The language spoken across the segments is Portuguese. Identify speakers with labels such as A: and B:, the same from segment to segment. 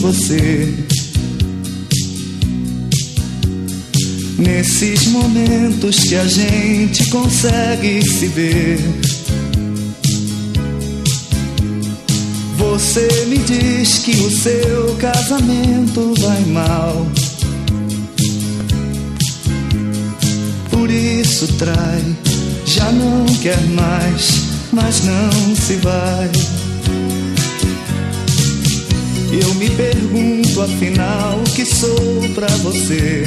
A: você. Nesses momentos que a gente consegue se ver. Você me diz que o seu casamento vai mal. Por isso trai, já não quer mais, mas não se vai. Eu me pergunto afinal o que sou pra você.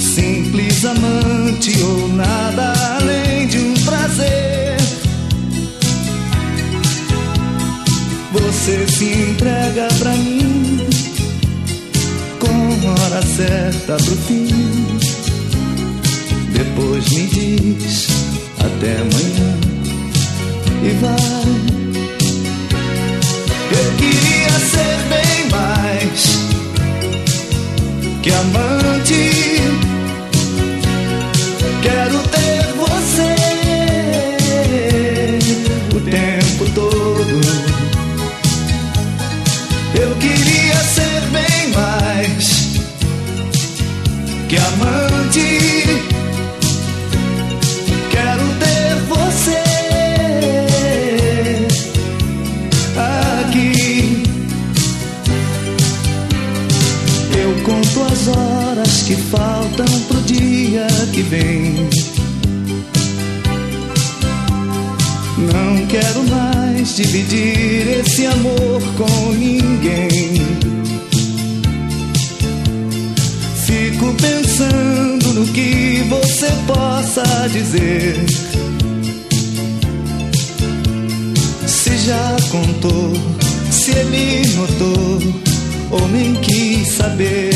A: Simples amante ou nada além de um prazer. Você se entrega pra mim com hora certa pro fim. Depois me diz até amanhã e vai. Amante. Quero ter você o tempo todo. Eu queria ser bem mais que amante. Eu conto as horas que faltam pro dia que vem. Não quero mais dividir esse amor com ninguém. Fico pensando no que você possa dizer. Se já contou, se ele notou, ou nem quis saber.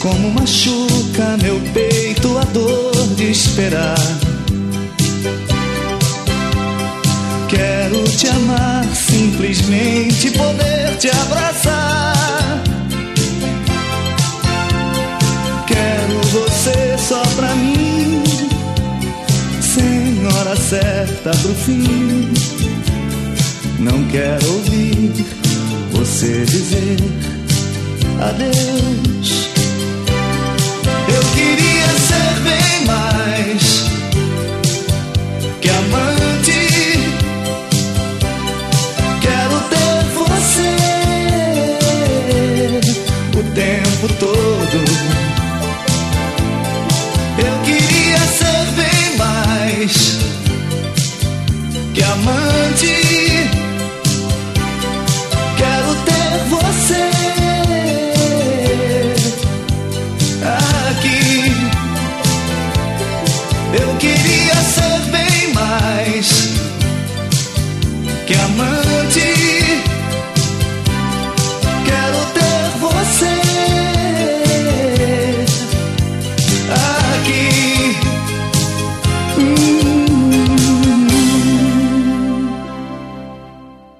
A: Como machuca meu peito a dor de esperar. Quero te amar, simplesmente poder te abraçar. Quero você só pra mim, sem hora certa pro fim. Não quero ouvir você dizer adeus. Eu queria ser bem mais que amante. Quero ter você o tempo todo. Eu queria ser bem mais que amante.